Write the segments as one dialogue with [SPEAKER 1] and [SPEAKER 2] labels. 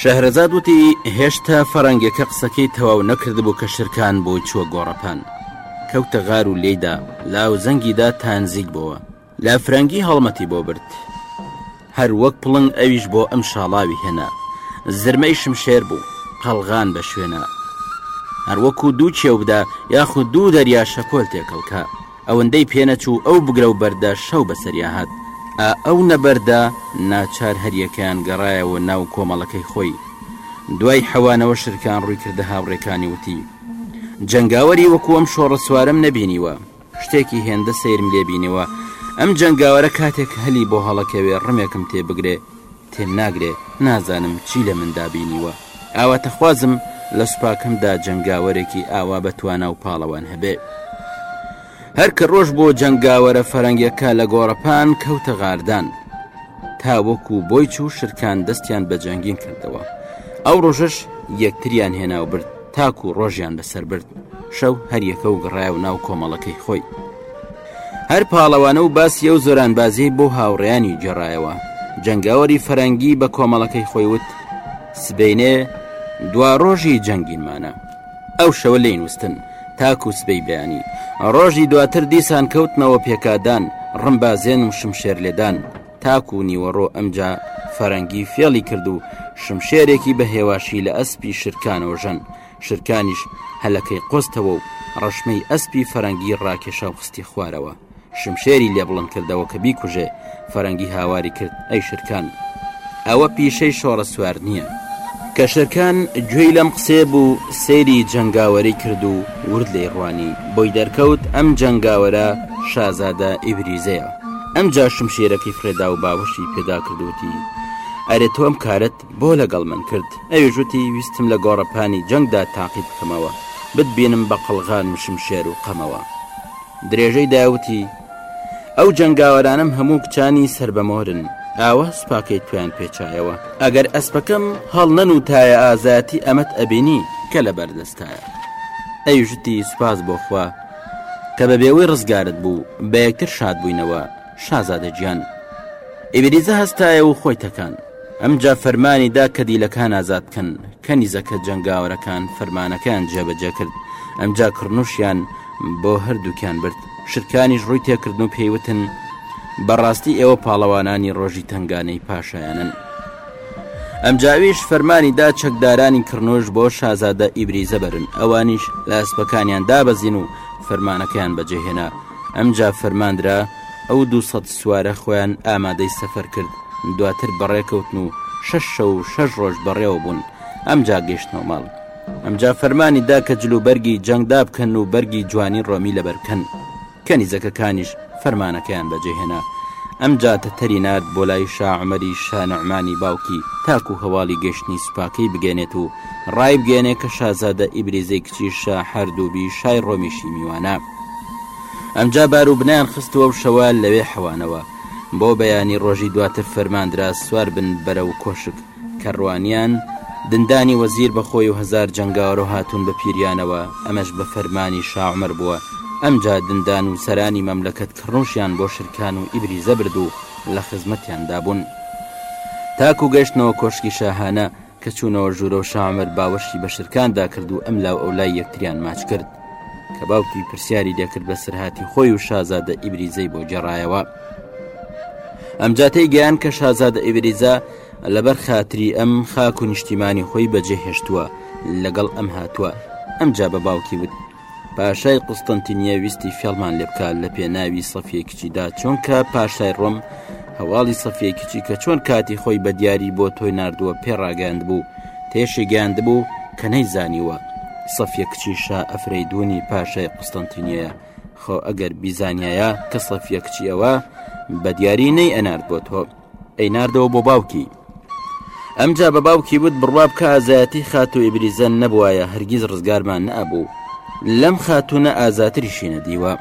[SPEAKER 1] شەهرەزاد وتی، هێشتا فەرەنگەکە قسەکەی تەواو نەکردبوو کە شرکان بۆی چووە گۆڕەپان. کەوتە غار و لێیدا، لاو زەنگی دا تا نزیک بۆوە. لافرەنگی هەڵمەتی بۆ برد. هەر وەک پڵنگ ئەویش بۆ ئەم شاڵاوی هێنا. زرمەی شمشێر بوو، قەڵغان بە شوێنا. هەر وەکوو دوو کێو بدا، یاخود دوو دەریا شەپۆل تێکەڵ کا. ئەوەندەی پێنەچوو ئەو بگرە و بەردە شەو بەسەریا هات ئا ئەو نەبەردە ناچار هەریەکەیان گەڕایەوە ناو کۆمەڵەکەی خۆی دوای حەوانەوە شرکان ڕووی کردە هاوڕێکانی وتی جەنگاوەری وەکو ئەم شۆڕە سوارم نەبینیوە شتێکی هێندە سەیرم لێبینەوە ئەم جەنگاوەرە کاتێک هەلی بۆ هەڵەکەوێ ڕمێکم تێبگرێ تێم ناگرێ نازانم چی لە مندا بینیوە ئاواتەخوازم لە سوپاکەمدا جەنگاوەرێکی ئاوا بە توانا و پاڵەوان هەبێ هەر کە ڕۆژ بۆ جەنگاوەرە فەرەنگەکە لە گۆڕەپان کەوتە غاردان تا وەکو بۆی چوو شرکان دەستیان بە جەنگین کردەوە ئەو ڕۆژەش یەکتریان هێناو برد تاکو ڕۆژیان لەسەر برد شەو هەریەکە و گڕایە و ناو کۆمەڵەکەی خۆی هەر پاڵەوانە و باسی ئەو زۆرانبازی بۆ هاوڕێیانی جێڕایەوە جەنگاوەری فەرەنگی بە کۆمەڵەکەی خۆی وت سبینێ دوا ڕۆژی جەنگینمانە ئەو شەوە لێ نووسن تاکو سبەی بەیانی ڕۆژی دواتر دیسان کەوتنەوە پێکدان ڕمبازێن و شمشێر لێدان تاکو و نیوەڕۆ ئەمجا فەرەنگی فێڵی کرد و شمشێرێکی بە هێواشی لە ئەسپی شرکانەوە ژەن شرکانیش هەلەکەی قۆستەوە و ڕەشمەی ئەسپی فەرەنگی ڕاکێشا و خستی خوارەوە شمشێری لێ بڵند کردەوە کە بیکوژێ فەرەنگی هاواری کرد ئەی شرکان ئەوە پیشەی شۆڕە سوار نییە کە شرکان گوێی لەم قسێ بوو سەیری جەنگاوەری کرد و ورد لێی ڕوانی بۆی دەرکەوت ئەم جەنگاوەرە شازادە ئیبریزەیە ئەمجا شمشێرەکەی فرێدا و باوەشی پێدا کردوتی ئەرێ تۆ ئەم کارت بۆ لەگەڵ من کرد ئەوێژوتی ویستم لە گۆڕەپانی جەنگدا تاقی بکەمەوە بتبینم بە قەڵغان و شمشێر و قەمەوە درێژەی داوتی ئەو جەنگاوەرانم هەموو کچانی سەر بە مۆرن ئاوە سوپاکەی تویان پێچایەوە ئەگەر ئەسپەکەم هەڵ نەنوتایە ئازایەتی ئەمەت ئەبینی کە لە بەردەستایە ئەیژتی سوپاس بۆخوا کە بە بێوەی ڕزگارت بوو بە یەکتر شاد بووینەوە شازادە گیان ئیبریزە هەستایە و خۆی تەکان ئەمجا فەرمانی دا کە دیلەکان ئازاد بکەن کە نیزەکە جەنگاوەرەکان فەرمانەکەیان جێبەجێ کرد ئەمجا کڕنووشیان بۆ هەردووکیان برد شتکانیش ڕووی تێکردن و پێیوتن بەڕاستی ئێوە پاڵەوانانی ڕۆژی تنگانەی پاشایانن ئەمجاویش فەرمانی دا چەکدارانی کڕنوش بۆ شازادە ئیبریزە بەرن ئەوانیش لە ئەسپەکانیان دابەزین و فەرمانەکەیان بەجێهێنا ئەمجا فەرماندرا ئەو دو سەد سوارە خۆیان ئامادەی سەفەر کرد دواتر بەڕێکەوتن و شەش شەو و شەش ڕۆژ بەڕێوە بوون ئەمجا گەشتنەوە ماڵ ئەمجا فەرمانی دا کە جلوبەرگی جەنگ دابکەن و بەرگی جوانی ڕۆمی لەبەرکەن کەنیزەکەکانیش فەرمانەکەیان بەجێهێنا. ئەمجا تەتەری نارد بۆ لای شا عومەری شا نوعمانی باوکی تاکو هەواڵی گەشتنی سوپاکەی بگەێنێت و ڕایبگەیەنێ کە شازادە ئیبریزەی کچی شا حەردوبی شای ڕۆمیشی میوانە. ئەمجا بار و بنیان خستوە و شەوە لەوێ حەوانەوە. بۆ بەیانی ڕۆژی دواتر فەرماندرا سواربن بەرەو کۆشک. کەڕوانیان دندانی وەزیر بە خۆی و هەزار جەنگاوەرو هاتوون بە پیریانەوە ئەمەش بە فەرمانی شا عومەر بووە ئەمجا دندان و سەرانی مەملەکەت کڕنوشیان بۆ شرکان و ئیبریزە برد و لە خزمەتیان دا بوون تاکو گەشتنەوە کۆشکی شاهانە کە چوونەوە ژوورەو شا عومەر باوەشی بە شرکان دا کرد و ئەم لاو ئەولای یەکتریان ماچ کرد کە باوکی پرسیاری لێ کرد بە سەرهاتی خۆی و شازادە ئیبریزەی بۆ گێڕایەوە ئەمجا تێی گەیان کە شازادە ئیبریزە لەبەر خاتری ئەم خاک و نیشتیمانی خۆی بەجێهێشتووە لەگەڵ ئەم هاتووە ئەمجا بە باوکی وت پاشای قوستنتینیە ویستی فێڵمان لێ بکات لە پێناوی سەفیە کچیدا چۆنکە پاشای ڕۆم هەواڵی سەفیە کچی کە چۆن کاتی خۆی بە دیاری بۆ تۆی نردووە پێڕاگەاند بوو تێشی گەاند بوو کە نەیزانیوە سەفیە کچی شا ئەفرەیدونی پاشای قوستنتینیە خۆ ئەگەر بیزانایە کە سەفیە کچی ئەوە بە دیاری نەی ئەنارد بۆ تۆ ئەی ناردەوە بۆ باوکی ئەمجا بە باوکی وت بڕوا بکە ئازایەتی خاتو ئیبریزە نەبوایە هەرگیز ڕزگارمان نەبوو لەم خاتونە ئازاتریشی نەدیوە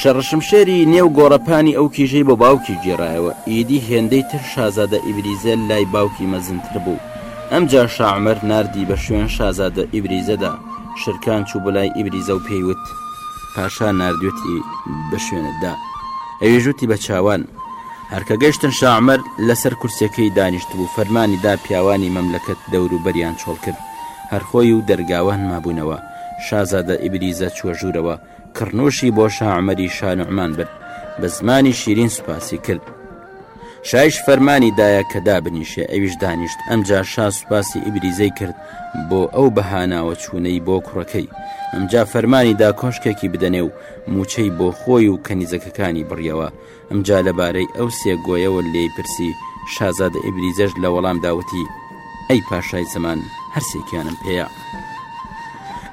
[SPEAKER 1] شەڕشمشێری نێو گۆڕەپانی ئەو کیژەی بۆ باوکی گێڕایەوە ئیدی هێندەی تر شازادە ئیبریزە لای باوکی مەزنتر بوو ئەمجا شاعمەر نردی بە شوێن شازادە ئیبریزەدا شرکان چوو بۆ لای ئیبریزە و پێیوت پاشا نردوێتی بە شوێنتدا ئەوێژوتی بە چاوان هەر کە گەشتن شا عومەر لە سەر کورسیەکەی دانیشتبوو فەرمانی دا پیاوانی مەملەکەت دەورو بەریان چۆڵ کرد هەر خۆی و دەرگاوان مابوونەوە شازادە ئیبریزە چووە ژوورەوە کڕنووشی بۆ شا عومەری شا نوعمان برد بە زمانی شیرین سوپاسی کرد شایش فەرمانی دایە کە دابنیشێ ئەویش دانیشت ئەمجا شا سوپاسی ئیبریزەی کرد بۆ ئەو بەهاناوە چوونەی بۆ کوڕەکەی ئەمجا فەرمانی دا کۆشکێکی بدەنێ و موچەی بۆ خۆی و کەنیزەکەکانی بڕیەوە ئمجا لەبارەی ئەو سێ گۆیەوە لێی پرسی، شازادە ئیبریزەش لە وەڵامدا وتی، ئەی پاشای زەمان هەرسێکیانم پێیە.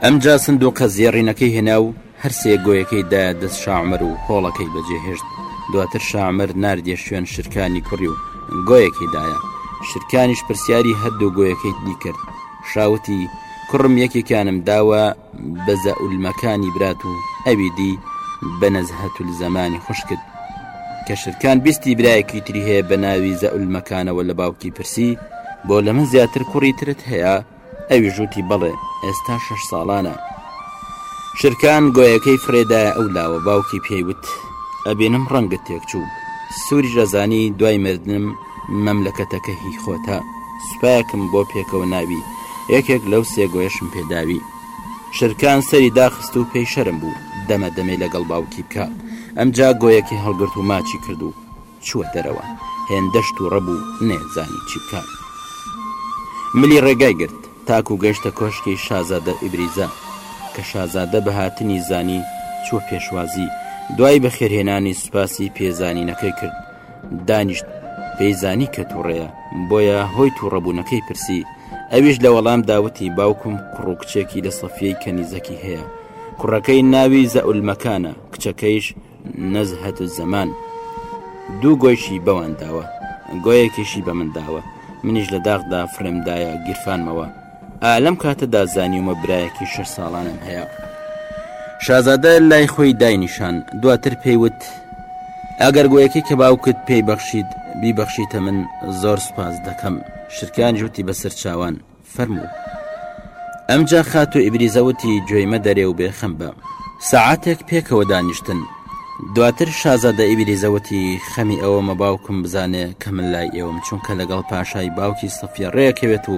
[SPEAKER 1] ئمجا سندووقە زێڕینەکەی هێنا و هەر سێ گۆیەکەی دایە دەست شا عومەر و هۆڵەکەی بەجێهێشت، دواتر شا عومەر ناردیە شوێن شرکانی کوڕی و گۆیەکەی دایە، شرکانیش پرسیاری هەردوو گۆیەکەیتنی کرد، شا وتی، کوڕم یەکێکیانم داوە، بە زەئولمەکانی برات و ئەوی دی بە نەزهەتولزەمانی خوشکت کە شرکان بیستی برایەکی تری هەیە بە ناوی زەئولمەکانەوە لە باوکی پرسی بۆ لە من زیاتر کوڕی ترت هەیە ئەوی ژووتی بەڵێ ئێستا شش ساڵانە شرکان گۆیەکەی فرێدایە ئەو لاوە باوکی پێیوت ئەبینم ڕەنگت تێکچوو سووری ژەزانی دوای مردنم مەملەکەتەکە هی خۆتە سوپایەکم بۆ پێکەوە ناوی یەکێک لەو سێ گۆیەشم پێداوی شرکان سەری داخست و پێی شەرم بوو دەمە دەمێ لەگەڵ باوکی بکە ئەمجا گۆیەکی هەڵگرت و ماچی کرد و چووە دەرەوە هێندەش تووڕە بوو نێزانی چی بکە ملی ڕێگای گرت تاکو و گەشتە کۆشکی شازادە ئیبریزە کە شازادە بە هاتنی زانی چوە پێشوازی دوای بەخێرهێنانی سوپاسی پێزانینەکەی کرد دانیشت پێی زانی کە تووڕەیە بۆیە هۆی تووڕەبوونەکەی پرسی ئەویش لە وەڵام داوتی باوکم کوڕوکچێکی لە سەفیەی کەنیزەکی هەیە کوڕەکەی ناوی زەولمەکانە کچەکەیش نەزهەت و زەمان دوو گۆیشی بەوان داوە گۆیەکیشی بە من داوە منیش لە داغدا فرێمدایە گیرفانمەوە لەم کاتەدا زانیومە برایەکی شش ساڵانم هەیە شازادە لای خۆی داینیشان دواتر پێیوت ئەگەر گوۆیەکی کە باوکت پێی بەخشید بیبەخشیتە من زۆر سپاس دەکەم شتکان جوتی بەسەر چاوان فەرموو ئەمجا خات و ئیبریزەوتی گوێیمە دەرێ و بێخەم بە سعاتێک پێکەوە دانیشتن دواتر شازادە ئیبریزەوتی خەمی ئەوە مە باوکم بزانێ کە من لای ئێوەم چونکە لەگەڵ پاشای باوکی سەفیە ڕێکەوێت و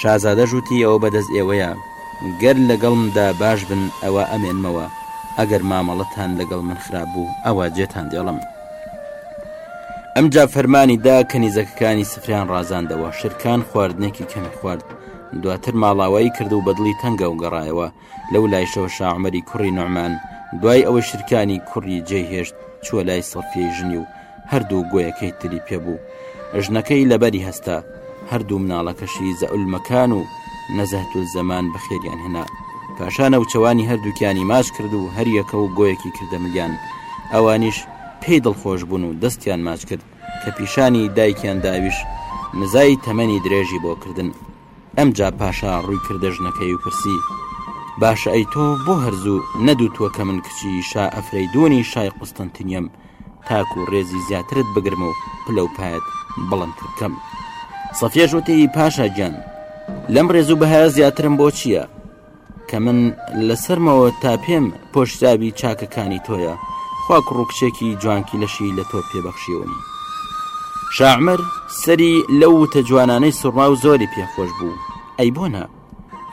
[SPEAKER 1] شازادەش وتی ئەوە بەدەست ئێوەیە، گەر لەگەڵمدا باش بن ئەوا ئەمێنمەوە، ئەگەر مامەڵەتان لەگەڵ من خراپ بوو ئەوا جێتان دێڵم. ئەمجا فەرمانی دا کەنیزەکەکانی سفرەیان ڕازاندەوە، شرکان خواردنێکی کەمی خوارد، دواتر ماڵاوایی کرد و بەدڵی تەنگەوە گەڕایەوە، لەو لایشەوە شاعمەری کوڕی نوعمان دوای ئەوەی شرکانی کوڕی جێ هێشت چووە لای سەفیەی ژنی و هەردوو گۆیەکەی تری پێبوو ژنەکەی لەبەری هەستا هەردوو مناڵەکەشی زەعلمەکان و نەزەهت و زەمان بەخێریان هێنا پاشانە و چەوانی هەردووکیانی ماچ کرد و هەریەکە و گۆیەکی کردە ملیان ئەوانیش پێی دڵخۆش بوون و دەستیان ماچ کرد کە پیشانی دایکیان داویش نزای تەمەنی درێژی بۆ کردن ئەمجا پاشا ڕووی کردە ژنەکەی و پرسی باشە ئەی تۆ بۆ هەرزوو نەدوتووە کە من کچی شا ئەفرەیدونی شای قوستنتنیەم تاکو و ڕێزی زیاترت بگرم و پلە و پایت بڵند بکەم سەفێژوتی پاشا گیان لەم ڕێزوو بەهایە زیاترم بۆ چییە؟ کە من لە سەرمەوە تا پێم پۆشراوی چاکەکانی تۆیە خوا کوڕ و کچێکی جوانکی لەشی لە تۆ پێبەخشیوم شاعمر سەری لەو وتە جوانانەی سڕما و زۆری پێخۆش بوو ئەی بۆنا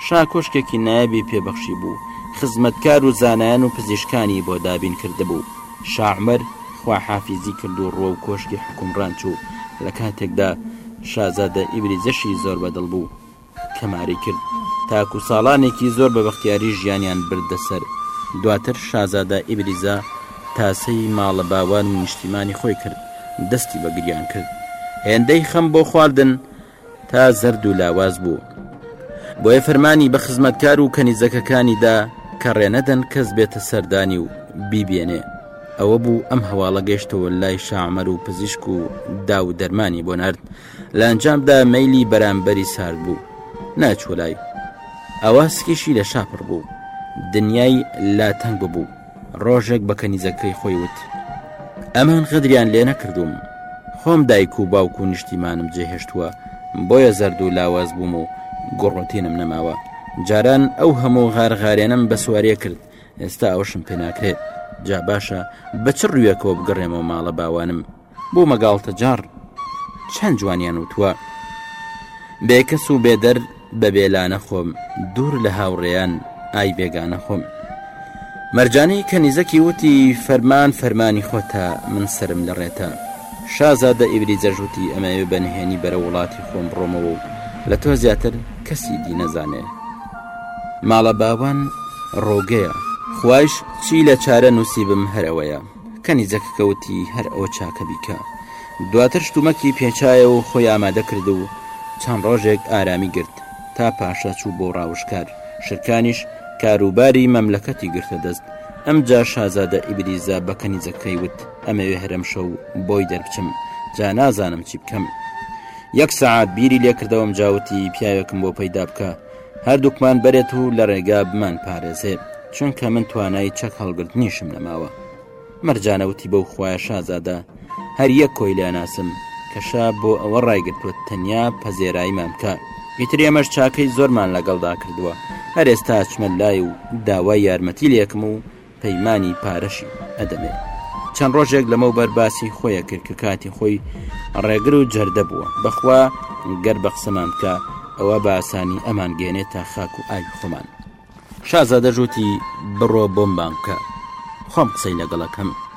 [SPEAKER 1] شا کۆشکێکی نایبی پێبەخشی بوو خزمەتکار و زانایان و پزیشکانی بۆ دابین کردبوو شاعمر خواحافیزی کرد و ڕوە و کۆشکی حکومڕان چوو لە کاتێکدا شازادە ئیبریزەشی زۆر بەدڵ بوو کەماری کرد تاکو ساڵانێکی زۆر بە بەختیاری ژیانیان بردە سەر دواتر شازادە ئیبریزا تاسەی ماڵە باوان و نیشتیمانی خۆی کرد دەستی بە گریان کرد هێندەی خەم بۆ خواردن تا زەرد و لاواز بوو بۆیە فەرمانی بە خزمەتکار و کەنیزەکەکانیدا کە ڕێنەدەن کەس بێتە سەردانی و بیبێنێ ئەوە بوو ئەم هەواڵە گەشتەوە لای شامەر و پزیشک و دا و دەرمانی بۆ نرد لە ئەنجامدا مەیلی بەرامبەری سارد بوو ناچوە لای ئەوە سکیشی لە شاپڕ بوو دنیای لا تەنگ ببوو ڕۆژێک بە کەنیزەکەی خۆی وت ئەمان غەدریان لێ نەکردوم خۆم دایک و باوک و نیشتیمانم جێهێشتووە بۆیە زرد و لاواز بووم و گوڕۆتینم نەماوە جاران ئەو هەموو غارغارێنم بە سوارێ کرد ئێستا ئەوشم پێناکرێت جا باشە بە چ ڕوێکەوە بگەڕێمەوە ماڵە باوانم بوومە گاڵتەجاڕ چەند جوانیان وتووە بێکەس و بێدەر بە بێلانە خۆم دوور لە هاوڕێیان ئای بێگانە خۆم مەرجانی کە نیزەکی وتی فەرمان فەرمانی خۆتە من سرم لە ڕێتە شازادە ئیبری جەژوتی ئەمەوێ بەنهێنی بەرە وڵاتی خۆم بڕۆمەوە و لە تۆ زیاتر کەسی دی نەزانێ ماڵە باوان ڕۆگەیە خوش چی لە چارە نووسیبم هەرەوەیە کەنی جەککە وتی، هەر ئەوە چاکە بیکە. دواتر شتومەکی پێچایە و خۆی ئامادە کرد و چەند ڕۆژێک ئارامی گرت، تا پاشا چوو بۆ ڕاوشکار، شرکانیش کاروباری مەملەکەتی گرتە دەست، ئەمجا شازادە ئیبریزا بە کەنی جەککەی وت، ئەمەوێ هەرەمشەو بۆی دەربچم، جا نازانم چی بکەم. یەک سەعات بیری لێکردەوە ئەمجا وتی، پیاوێکم بۆ پەیدا بکە، هەردووکمان بەرێت و لە ڕێگا بمان پارێزێ چونکە من توانای چەک هەڵگرتنیشم نەماوە مەرجانەوتی بەو خویە شازادە هەر یەک کۆی لاناسم کەشا بۆ ئەوە ڕایگرتووە تەنیا پەزێراییمان بکە ئیترێمەش چاکەی زۆرمان لەگەڵدا کردووە هەر ئێستا چمە لای و داوای یارمەتی لەکم و پەیمانی پارەشی ئەدەمێ چەند ڕۆژێک لەمەو بەر باسی خۆیە کرد کە کاتی خۆی ڕێگر و جەردە بووە بەخوا گەر بە قسەمان بکە ئەوە باسانی ئەمان گەێنێت تا خاک و ئاوی خۆمان شازە دەژوتی بڕۆ بۆم بانکە خۆم قسەی لەگەڵەکەم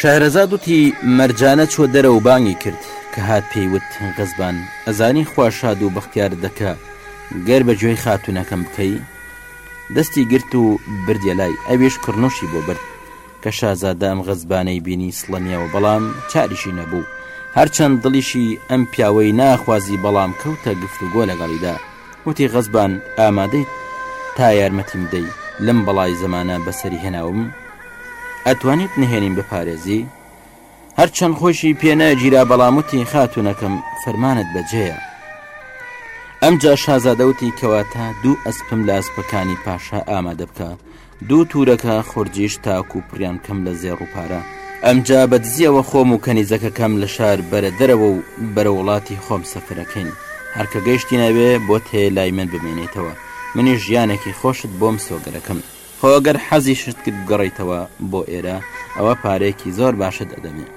[SPEAKER 1] شەهرەزاد وتی، مەرجانە چووە دەرەوە و بانگی کرد، کە هات پێی وت، قەزبان، ئەزانی خوا شاد و بەختیارت دەکا گەر بە گوێی خاتوونەکەم بکەی؟ دەستی گرت و بردیە لای، ئەویش کڕنووشی بۆ برد. کە شازادە ئەم غەزبانەی بینی سڵەمیەوە بەڵام چاریشی نەبوو، هەرچەند دڵیشی ئەم پیاوەی ناخوازی بەڵام کەوتە گفتوگۆ لەگەڵیدا. وتی، غەزبان ئامادەیت تا یارمەتیم بدەی لەم بەڵای زەمانە بەسەری هێناوم؟ ئەتوانیت نهێنیم بپارێزی؟ هەرچەند خۆشی پێ نەگیرا بەڵام وتی، خاتوونەکەم فەرمانت بەجێیە. ئەمجا شازادە وتی، کەواتە دوو ئەسپم لە ئەسپەکانی پاشا ئامادە بکە، دوو تورەکە خورجیش تاک و پڕیان کەم لە زێڕ و پارە. ئەمجا بە دزیەوە خۆم و کەنیزەکەکەم لە شار بەرە دەرەوە و بەرە وڵاتی خۆم سەفرەکەین. هەر کە گەیشتین ئەوێ بۆت هەیە لای من بمێنێیتەوە. منیش ژیانێکی خۆشت بۆ مسۆگەرەکەم. خۆ گەر حەزیشت کرد بگەڕێیتەوە بۆ ئێرە ئەوە پارەیەکی زۆر باشت ئەدەمێ.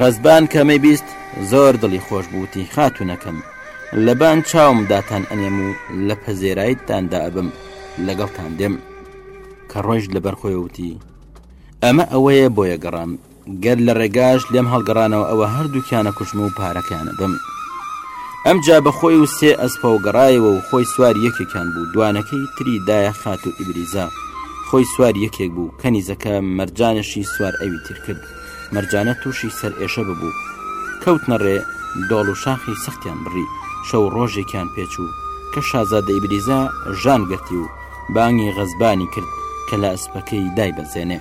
[SPEAKER 1] غەزبان کە ئەمەی بیست زۆر دڵی خۆش بوو وتی، خاتونەکەم لە بان چاوم داتان ئەنێم و لە پەزێرایتدان دا ئەبەم. لەگەڵتان دێم کە ڕۆژ لەبەر خۆیوتی ئەمە ئەوەیە بۆیە گەڕام گەر لە ڕێگاش لێم هەڵگەڕانەوە ئەوە هەردووکیانە کوشم و پارەکەیانە بم ئەم جا بەخۆی و سێ ئەسپە و گەڕایەوە و خۆی سوار یەکێکان بوو دوانەکەی تری دایە خات و ئیبریزا خۆی سوار یەکێک بوو کەنیزەکە مەرجانشی سوار ئەوی ترکرد مەرجانە تووشی سەرئێشە ببوو کەوتنە ڕێ دۆڵ و شاخی سەختیان بڕی شەو ڕۆژێکیان پێچوو کە شازادە ئیبریزا ژان گرتی و بانگی غەزبانی کرد کە لە ئەسپەکەی دایبەزێنێ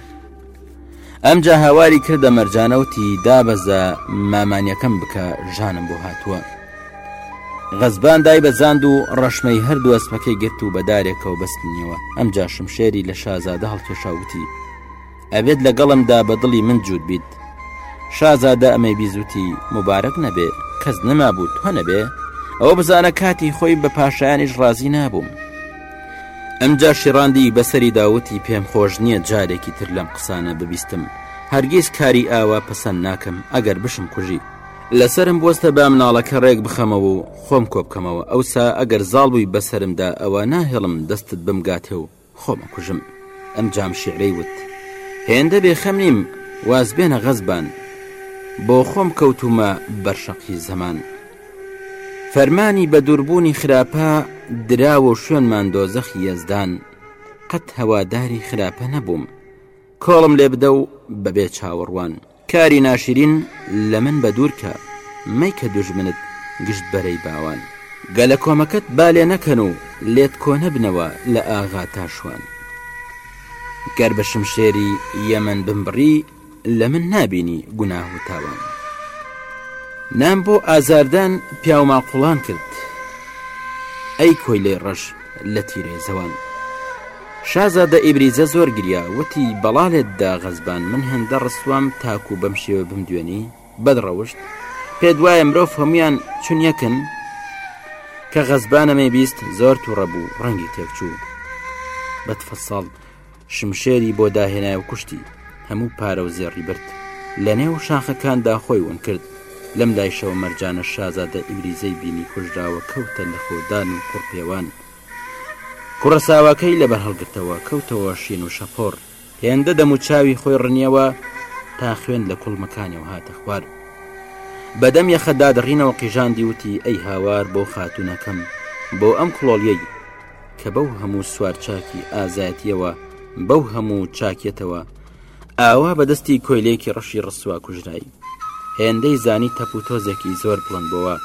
[SPEAKER 1] ئەمجا هاواری کردە مەرجانەوتی دابەزە مامانیەکەم بکە ژانم بۆ هاتووە غەزبان دای بەزاند و ڕەشمەی هەردوو ئەسپەکەی گرت و بەدارێکەوە بەستنیەوە ئەمجا شمشێری لە شازادە هەڵکێشاوتی ئەبێت لەگەڵمدا بە دڵی من جووت بیت شازادە ئەمەی بیزوتی مبارەک نەبێ کەس نەمابوو تۆ نەبێ ئەوە بزانە کاتی خۆی بە پاشایانیش ڕازی نابووم ئەمجا شیڕاندی بەسەری داوتی پێم خۆش نییە جارێکی تر لەم قسانە ببیستم هەرگیز کاری ئاوا پەسەند ناکەم ئەگەر بشم کوژی لەسرم بۆستە با مناڵەکە ڕێک بخەمەوە و خۆم کۆبکەمەوە ئەوسا ئەگەر زاڵ بووی بەسرمدا ئەوە ناهێڵم دەستت بمگاتێ و خۆم ئەکوژم ئەم جام شیعرەی وت هێندە بێ خەم نیم واز بێنە غەزبان بۆ خۆم کەوتومە بەرشەقی زەمان فەرمانی بە دووربوونی خراپە دراوە و شوێنمان دۆزەخی یەزدان قەت هەواداری خراپە نەبووم کۆڵم لێ بدە و بەبێ چاوەڕوان کاری ناشرین لە من بە دوور کە. مەیکە دوژمنت گشت بەرەی باوان. گەلە کۆمەکەت با لێ نەکەن و لێت کۆنە بنەوە لە ئاغا تا شوان. گەر بە شمشێری یەمەن بمبڕی لە من نابینی گوناه و تاوان. نام بۆ ئازاردان پیاو ماقوڵان کرد. ئەی کۆیلەی ڕەش لە تیرەی زەوان. شازادە ئیبریزە زۆر گریا، وتی، بەڵا لێت دا غەزبان، من هێندە ڕسوام تاکوو بەم شێوە بمدوێنی؟ بەد ڕەوشت؟ پێت وایە مرۆڤ هەموویان چون یەکن؟ کە غەزبان ئەمەی بیست زۆر تووڕە بوو، ڕەنگی تێک چوو. بەد فەسەڵ شمشێری بۆ داهێنای و کوشتی، هەموو پارە و زێڕی برد. لە نێو شاخەکاندا خۆی ون کرد. لەم لایشەوە مەرجانە شازادە ئیبریزەی بینی کوژراوە کەوتە لەخۆدان و قوڕپێوان. کوڕە ساواکەی لەبەر هەڵگرتەوە کەوتەوە شین و شەپۆڕ هێندە دەم و چاوی خۆی ڕنیەوە تا خوێن لە کوڵمەکانی و هاتە خوار بەدەم یەخە دادڕینەوە قیژاندی وتی ئەی هاوار بۆ خاتونەکەم بۆ ئەم کڵۆڵیەی کە بەو هەموو سوار چاکی ئازایەتیەوە بەو هەموو چاکێتەوە ئاوا بەدەستی کۆیلێکی ڕەشی ڕسووا کوژرایی هێندەی زانی تەپ و تۆزێکی زۆر بڵند بۆوە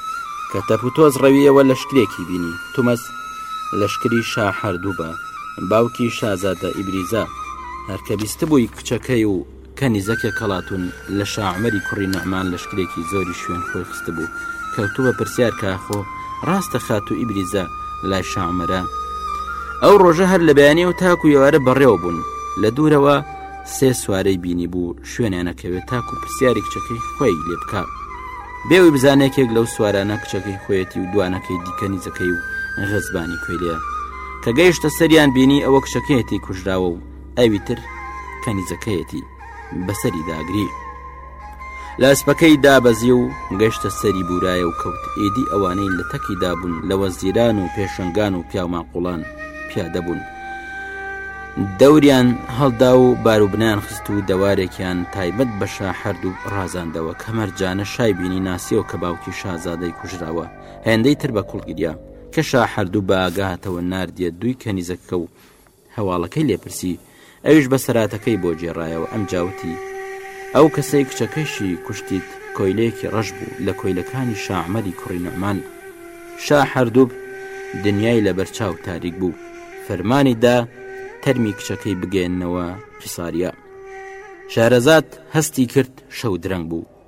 [SPEAKER 1] کە تەپ و تۆز ڕەویەوە لە شکرێکی بینی تومەس لەشکری شا هەردوو بە باوکی شازادە ئیبریزە هەرکە بیست بووی کچەکەی و کە نیزەکێ کەڵاتون لە شاعمەری کوڕی نەعمان لەشکرێکی زۆری شوێن خۆی خست بوو کەوتو بە پرسیار کاخۆ ڕاستە خاتو ئیبریزە لای شاعمەرە ئەو ڕۆژە هەر لە بەیانی و تاکو یوارە بەڕێوە بوون لە دوورەوە سێ سوارەی بینی بوو شوێنیان نەکەوێت تاکو پرسیاری کچەکەی خۆی لێ بکە بێوی بزانێکێک لەو سوارانە کچەکەی خۆیەتی و دوانەکەی دیکە نیزەکەی و غەزبانی کوێلەیە کە گەیشتە سەریان بینی ئەوە کچەکەیەتی کوژراوە و ئەوی تر کەنیزەکەیەتی بەسەری داگری لە ئەسپەکەی دابەزی و گەشتە سەری بورایە و کەوت ئیدی ئەوانەی لە تەکی دابوون لە وەزیران و پێشنگان و پیاماقلان پیادە بوون. دەوریان هەڵدا و باروبنان خست و دەوارێکیان تایبەت بە شا هەردوو ڕازاندەوە کە مەرجانە شای بینی ناسیەوە کە باوکی شازادەی کوژراوە هێندەی تر بە کوڵگیریا کە شا هەردوو باگاتەوە نردە دووی کەنیزەکە و هەواڵەکەی لێ پرسی، ئەویش بەسەراتەکەی بۆ گێڕایەوە، ئەمجا وتی، ئەو کەسەی کچەکەیشی کوشتیت کۆیلەیەکی ڕەش بوو لە کۆیلەکانی شا عومەری کوڕی نوعمان. شا حەردووب دنیای لەبەر چاو تاریک بوو، فەرمانی دا تەرمی کچەکەی بگەیەننەوە قیساریا. شارەزاد هەستی کرد شەو درەنگ بوو.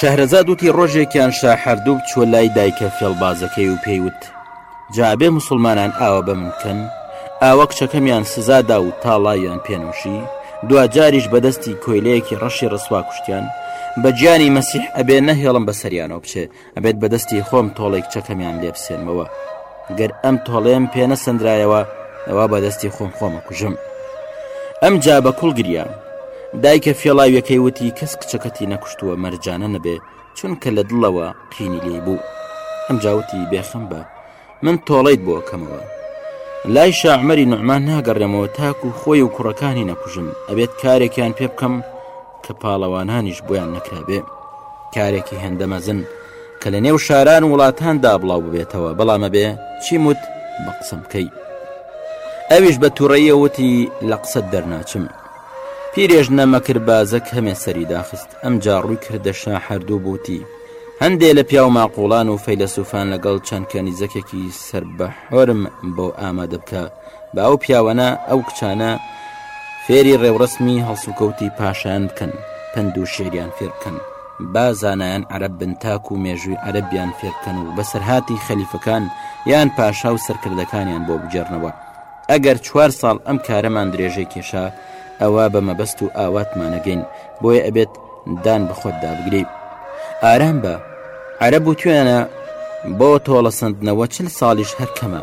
[SPEAKER 1] شەهرەزاد وتی ڕۆژێکیان شا هەردوو چوە لای دایکە فێڵبازەکەی و پێیوت جابێ مسلمانان ئاوە بە من کەن ئاوە کچەکەمیان سزادا و تاڵاویان پێنوشی دوا جاریش بەدەستی کۆیلەیەکی ڕەشی ڕسوا کوشتیان بە گیانی مەسیح ئەبێ نەهێڵم بە سەریانەوە بچێت ئەبێت بە دەستی خۆم تۆڵێک چەکەمیان لێ بسێنمەوە گەر ئەم تۆڵێم پێ نەسەندرایەوە ئەوە بە دەستی خۆم خۆمە کوژم ئەم جا بە کوڵ گریان دایکە فێڵاویەکەی وتی کەس کچەکەتی نەکوشتووە مەرجانە نەبێ چونکە لە دڵەوە قینی لی بوو ئەم جاوتی بێخم بە من تۆڵیت بۆ کەمەوە لای شاعمەری نوعمان ناگەڕێمەوە تاکو خۆی و کوڕەکانی نەکوژم ئەبێت کارێکیان پێ بکەم کە پاڵەوانانیش بۆیان نەکرابێ کارێکی هێندە مەزن کە لە نێو شاران وڵاتاندا بڵاو ببێتەوە بەڵامە بێ چیموت بە قسم بکەی ئەویش بە تووڕەیەوتی لە قسە دەرناچم پیرێژنە مەکربازە کەمێ سەری داخست، ئەمجا ڕووی کردە شا حەردوو بووتی، هەندێ لە پیاو ماقووڵان و فەیلەسووفان لەگەڵ چەند کەنیزەکێکی سەر بە حۆرم بۆ ئامادە بکە، با ئەو پیاوانە، ئەو کچانە فێری ڕێوڕەسمی هەڵسوکەوتی پاشایان بکەن، پەند و شیعریان فێر بکەن، با زانایان عەرەب بن تاکوو مێژووی عەرەبیان فێر بکەن و بەسەرهاتی خەلیفەکان یان پاشا و سەرکردەکانیان بۆ بگێڕنەوە. ئەگەر چوار ساڵ ئەم کارەمان درێژەی کێشا ئەوە بە مەبەست و ئاواتمانەگەین بۆیە ئەبێت دان بە خۆت دابگری ئارام بە عەرە بوو توێنە بۆ تۆڵە سندنەوە چل ساڵیش هەر کەمە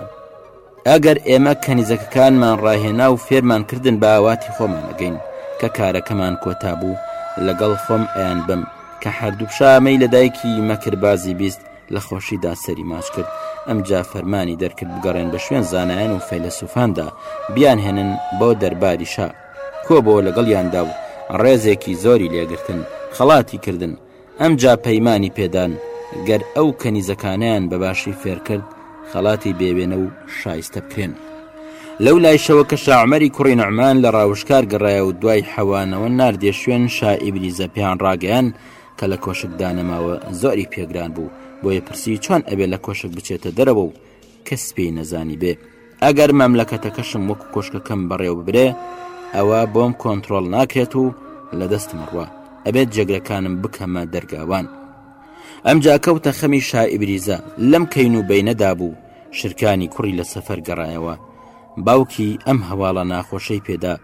[SPEAKER 1] ئەگەر ئێمە کەنیزەکەکانمان ڕاهێنا و فێرمان کردن بە ئاواتی خۆمانەگەین کە کارەکەمان کۆتا بوو لەگەڵ خۆم ئەیان بم کە هەردوو شامەی لە دایکی مەکربازی بیست لە خۆشیدا سەری ماچ کرد ئەمجا فەرمانی دەرکرد بگەڕێن بە شوێن زانایان و فەیلەسوفاندا بیانهێنن بۆ دەرباری شا کۆ بۆ لەگەڵیاندا و ڕێزێکی زۆری لێگرتن خەڵاتی کردن ئەمجا پەیمانی پێدان گەر ئەو کەنیزەکانیان بەباشی فێرکرد خەڵاتی بێوێنە و شایستە بکرێن لەو لایشەوە کە شاعمەری کوڕی نەعمان لە ڕاوشکار گەڕایە و دوای حەوانەوە ناردێ شوێن شائیبریزە پێیان ڕاگەیان کە لە کۆشک دانەماوە زۆری پێگران بوو بۆیە پرسی چۆن ئەبێ لە کۆشک بچێتە دەرەوە و کەس پێی نەزانی بێ ئەگەر مەملەکەتەکەشم وەکو کۆشکەکەم بەڕێو ببرێ ئەوە بۆم کۆنتترۆل ناکرێت و لە دەستم ڕوە ئەبێت جێگرەکانم بکەمە دەرگاوان ئەم جاکەوتە خەمی شائبریزە لەم کەین و بینەدا بوو شرکانی کوڕی لە سەفەر گەڕایەوە باوکی ئەم هەواڵە ناخۆشەی پێدا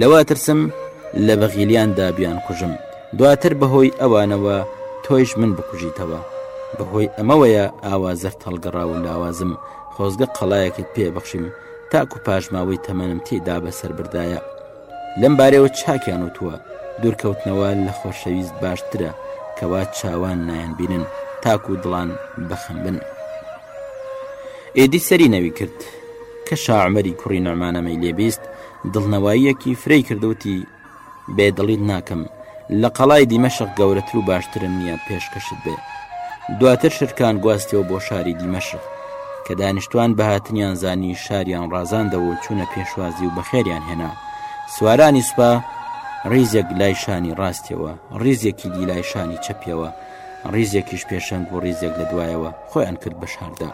[SPEAKER 1] لەوە ئەترسم لە بەغیلیاندا بیانکوژم، دواتر بەهۆی ئەوانەوە تۆیش من بکوژیتەوە، بەهۆی ئەمەوەیە ئاوا زەرد هەڵگەڕا و لاوازم، خۆزگە قەڵایەکت پێ بەخشیم تاکو پاشماوەی تەمەنم تێیدا بەسەر بردایە. لەم بارەیەوە چاکیان وتووە، دوورکەوتنەوە لە خۆشەویست باشترە، کەوا چاوان نایان بینن تاکو دڵان بەخەم بن. ئیدی سەری نەوی کرد، کە شاعمەری کوڕی نەعمانەمەی لێبیست، دڵنەواییەکی فرەی کرد وتی بێدڵیت ناکەم لە قەڵای دیمەشق گەورەتر و باشترم نییە پێشکەشت بێ دواتر شرکان گواستەوە بۆ شاری دیمەشق کە دانیشتوان بەهاتنیان زانی شاریان ڕازاندەوە و چوونە پێشوازی و بەخێریان هێنا سوارانی سوپا ڕیزێک لای شانی ڕاستەوە ڕیزێکی دیلای شانی چەپیەوە ڕیزێکیش پێشەنگ و ڕیزێک لە دوایەوە خۆیان کرد بە شاردا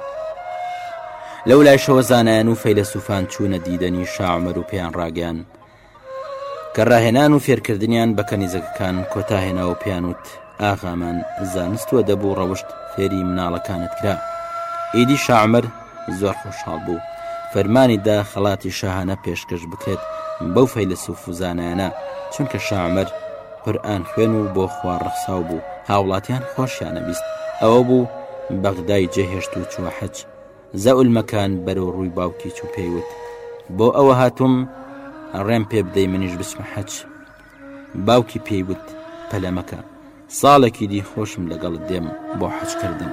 [SPEAKER 1] لەو لایشەوە زانایان و فەیلەسوفان چوونە دیدەنی شاعمەر و پێیان ڕاگەیان کە ڕاهێنان و فێرکردنیان بە کەنیزەکەکان کۆتاهێنا و پێیان وت ئاغامان زانستوە دەبوو ڕەوشت فێری مناڵەکانت کرا ئیدی شاعمەر زۆر خۆشحاڵ بوو فەرمانی دا خەڵاتی شاهانە پێشکەش بکرێت بەو فەیلەسوف و زانایانە چونکە شاعمەر قورئان خوێن و بۆ خوا ڕەخساو بوو هاوڵاتیان خۆشیانەویست ئەوە بوو بەغدای جێهێشت و چوە حەج زەولمەکان بەرەو ڕووی باوکی چوو پێیوت بۆ ئەوە هاتووم ڕێم پێ بدەی منیش بچمە حەج باوکی پێیوت پەلەمەکە ساڵێکی دی خۆشم لەگەڵ دێم بۆ حەجکردن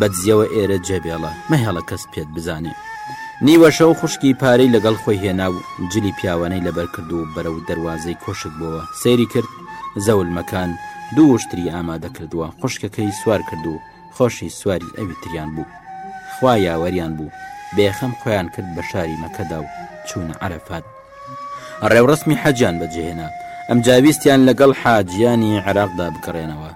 [SPEAKER 1] بەدزیەوە ئێرە جێبێڵە مەهێڵە کەس پێت بزانێ نیوەشە و خوشکی پارەی لەگەڵ خۆی هێنا و جلی پیاوانەی لەبەر کرد و بەرە و دەواازەی کۆشک بۆوە سەیری کرد زەولمەکان دووشتری ئامادە کردووە خوشکەکەی سوار کرد و خۆشی سواری ئەوی تریان بوو خوا یاوەریان بوو بێخەم خۆیان کرد بە شاری مەکەدا و چوونە عرفات ڕێوڕسمی حەجان بەجێهێنا ئەم جاویستیان لەگەڵ حاجیانی عێراقدا بکڕێنەوە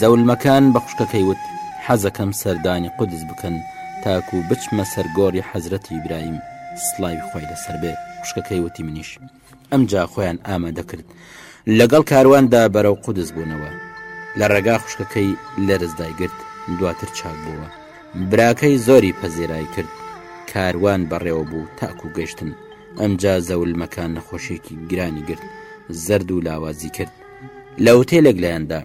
[SPEAKER 1] زەولمەکان بە خوشکەکەی وت، حەزەکەم سەردانی قودس بکەن تاکو بچمە سەر گۆڕی حەزرەتی ئیبراهیم، سڵاوی خوای لەسەر بێ، خوشکەکەی وتی منیش. ئەمجا خۆیان ئامادە کرد لەگەڵ کارواندا بەرەو قودس بوونەوە. لە ڕێگا خوشکەکەی لەرز دایگرت، دواتر چاک بووەوە. براکەی زۆری پەزیرایی کرد. کاروان بەڕێوە بوو تاکو گەشتن. ئەمجا زەولمەکان نەخۆشیەکی گرانی گرت، زەرد و لاوازی کرد. لە ئوتێلێک لایەندا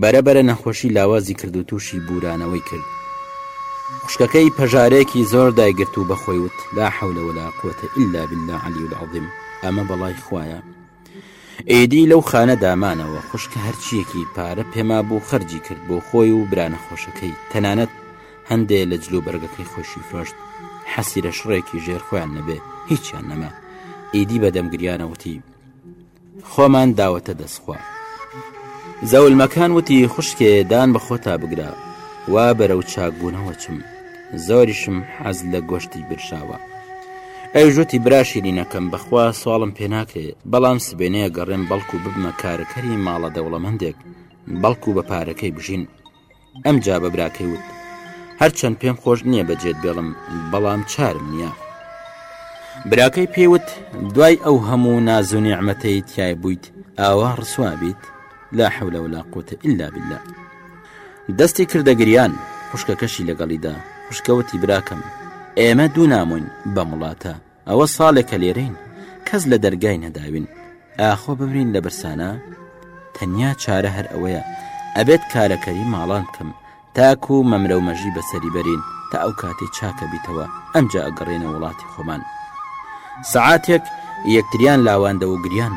[SPEAKER 1] بەرەبەرە نەخۆشی لاوازی کرد و تووشی بورانەوەی کرد خوشکەکەی پەژارێکی زۆر دایگرت و بەخۆی وت لا حولەوەلا قوتە ئللا بلا علی و عظیم ئەمە بەڵای خویە ئیدی لەو خانە دامانەوە خوشکە هەرچیەکی پارە پێما بۆ خەرجی کرد بۆ خۆی و برانە خۆشەکەی تەنانەت هەندێ لە جلو بەرگەکەی خۆشی فرۆشت حەسیرە شڕێکی ژێر خۆیان نەبێ هیچیان نەما ئیدی بەدەم گریانەوتی خۆمان داوەتە دەست خوا زەولمەکان وتی خوشکێ دان بە خۆتا بگرە وا بەرە و چاکبوونەوە چم زۆریشم حەز لە گۆشتی برشاوە ئەو ژوتی براشیرینەکەم بەخوا سوواڵم پێ ناکرێ بەڵام سبێنەیە گەڕێم بەڵکو ببمە کارەکەری ماڵە دەوڵەمەندێک بەڵکو بە پارەکەی بژین ئەم جا بە براکەی وت هەرچەند پێم خۆش نییە بەجێت بێڵم بەڵام چارم نییە براکەی پێوت دوای ئەو هەموو نازونی ئەمەتەی تای بوویت ئاوا ڕسوا بیت لا حولە ولا قوتە ئللا بللا دەستی کردە گریان خوشکەکەشی لەگەڵیدا خوشکەوتی براکەم ئێمە دوو نامۆین بەم وڵاتە ئەوە ساڵێکە لێرەین کەس لە دەرگای نەداوین ئاخۆ ببرین لە برسانە تەنیا چارە هەر ئەوەیە ئەبێت کارەکەری ماڵان بکەم تاکو و مەمرە و مەژی بەسەری بەرین تا ئەو کاتێ چاکە بیتەوە ئەمجا ئەگەڕێنە وڵاتی خۆمان سعاتێک یەکتریان لاواندە و گریان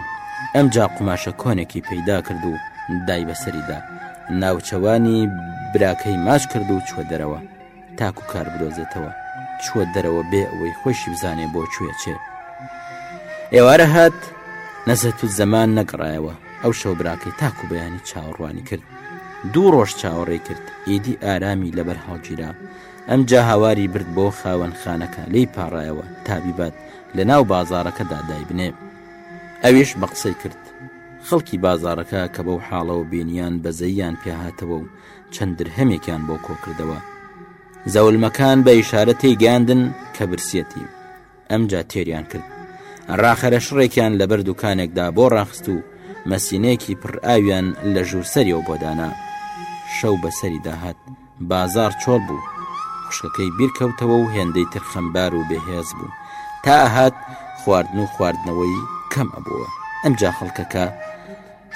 [SPEAKER 1] ئەمجا قوماشە کۆنێکی پەیدا کرد و دای بەسەریدا ناوچەوانی براکەی ماچ کرد و چوە دەرەوە تاکو کار بدۆزێتەوە چووە دەرەوە بێ ئەوەی خۆشی بزانێ بۆ کوێ چێ ئێوارە هات نەزەت و زەمان نەگەڕایەوە ئەو شەو براکەی تاکو بەیانی چاوەڕوانی کرد دوو ڕۆژ چاوەڕێ کرد ئیدی ئارامی لەبەر هەڵگیرا ئەم جا هاواری برد بۆ خاوەن خانەکە لی پاڕایەوە تابیبات لە ناو بازارەکەدا دایبنێ ئەویش بە قسەی کرد خەڵکی بازارەکە کە بەو حاڵەوە بینیان بەزەیان پێهاتەوە و چەند درهەمێکیان بۆ کۆکردەوە زەولمەکان بە ئیشارە تێیگەاندن کە برسیەتی ئەمجا تێریان کرد ڕاخەرە شڕێکیان لەبەر دوکانێکدا بۆ ڕاخست و مەسینەیەکی پڕ ئاویان لە ژوورسەریەوە بۆدانا شەو بەسەری داهات بازار چۆڵ بوو خوشکەکەی بیرکەوتەوە و هێندەی ترخەمبار و بەهێز بوو تا ئەهات خواردن و خواردنەوەی کەم ئەبووە ئەمجا خەڵکەکە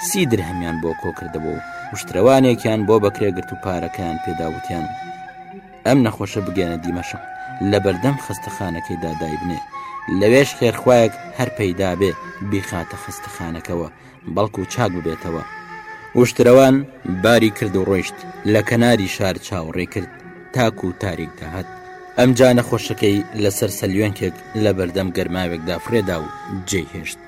[SPEAKER 1] سی درهمیان بۆ کۆکردەوە و وشتروانێکیان بۆ بەکرێ گرت و پارەکەیان پێداوتیان ئەم نەخۆشە بگەێنە دیمەشق لە بەردەم خستەخانەکەی دادای بنێ لەوێش خێرخوایەک هەر پەیدا بێ بیخاتە خستەخانەکەەوە بەڵکو چاک ببێتەوە وشتروان باری کرد و ڕۆیشت لە کەناری شار چاوەڕێ کرد تاکو و تاریک داهات ئەمجا نەخۆشەکەی لەسەر سەلیۆنکێک لە بەردەم گەرماوێکدا فرێدا و جێهێشت